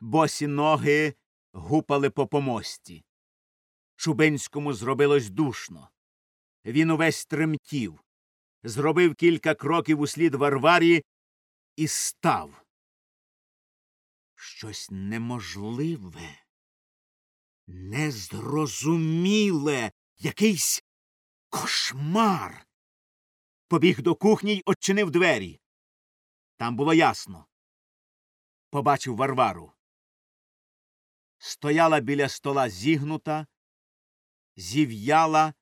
босі ноги гупали по помості. Чубинському зробилось душно. Він увесь тремтів, зробив кілька кроків услід Варварі і став. Щось неможливе, незрозуміле, якийсь кошмар. Побіг до кухні й очинив двері. Там було ясно. Побачив Варвару. Стояла біля стола зігнута, зів'яла,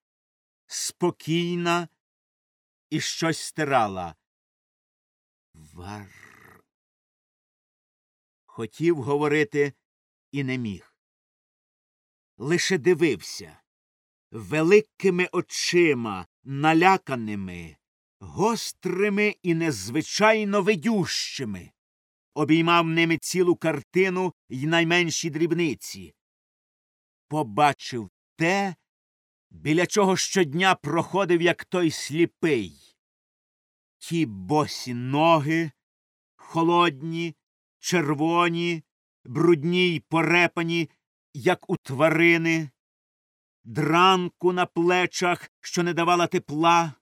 спокійна і щось стирала. Вар. Хотів говорити і не міг. Лише дивився великими очима, наляканими, гострими і незвичайно видющими, обіймав ними цілу картину й найменші дрібниці. Побачив те, біля чого щодня проходив, як той сліпий. Ті босі ноги, холодні, червоні, брудні й порепані, як у тварини, дранку на плечах, що не давала тепла,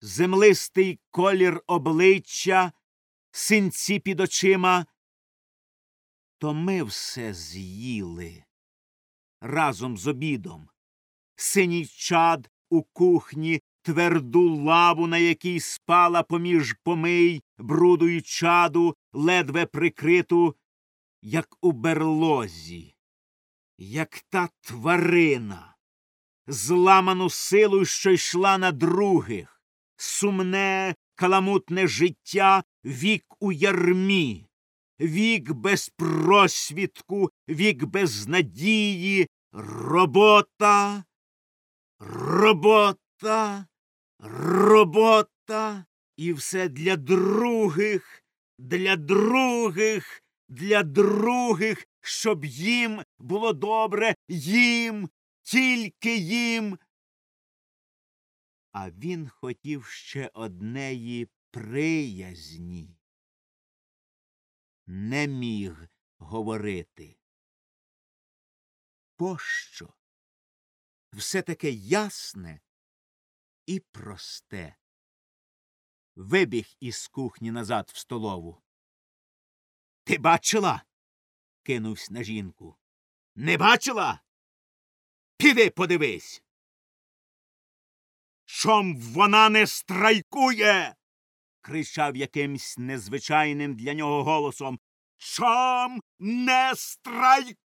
землистий колір обличчя, синці під очима. То ми все з'їли разом з обідом. Синій чад у кухні, тверду лаву, на якій спала поміж помий, бруду й чаду, ледве прикриту, як у берлозі, як та тварина, зламану силу, що йшла на других, сумне, каламутне життя, вік у ярмі, вік без просвідку, вік без надії, робота, робота, робота, і все для других, для других, для других, щоб їм було добре, їм, тільки їм. А він хотів ще однеї приязні. Не міг говорити. Пощо? Все таке ясне і просте. Вибіг із кухні назад в столову. Ти бачила? кинувся на жінку. Не бачила? Піди подивись. Чом вона не страйкує? Кричав якимсь незвичайним для нього голосом. Чом не страйкує?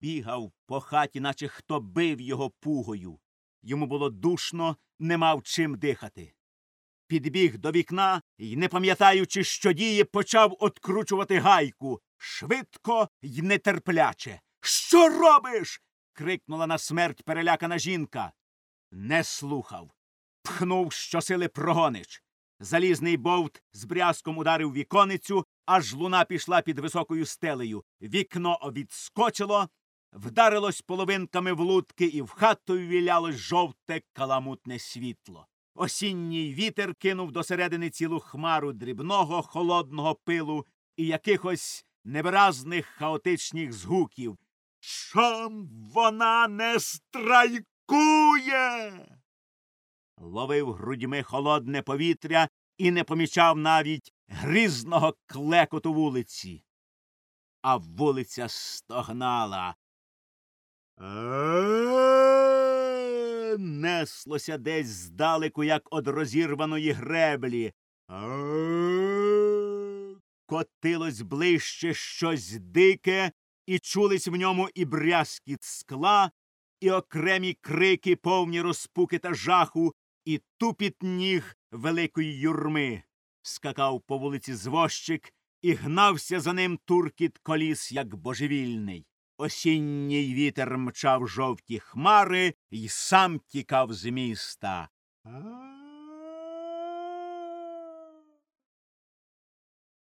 Бігав по хаті, наче хто бив його пугою. Йому було душно, не мав чим дихати. Підбіг до вікна і, не пам'ятаючи, що діє, почав откручувати гайку швидко й нетерпляче. Що робиш? крикнула на смерть перелякана жінка. Не слухав. Пхнув щосили прогонич. Залізний бовт з брязком ударив віконицю, аж луна пішла під високою стелею. Вікно відскочило, вдарилось половинками в лутки, і в хату ввілялось жовте каламутне світло. Осінній вітер кинув до середини цілу хмару дрібного холодного пилу і якихось невиразних хаотичних згуків. Чом вона не страйкує? Ловив грудьми холодне повітря і не помічав навіть грізного клекоту вулиці. А вулиця стогнала. Неслося десь здалеку, як од розірваної греблі. Котилось ближче щось дике, і чулись в ньому і брязкіт скла, і окремі крики, повні розпуки та жаху, і тупіт ніг великої юрми. Скакав по вулиці звозчик і гнався за ним туркіт коліс, як божевільний. Осінній вітер мчав жовті хмари й сам тікав з міста.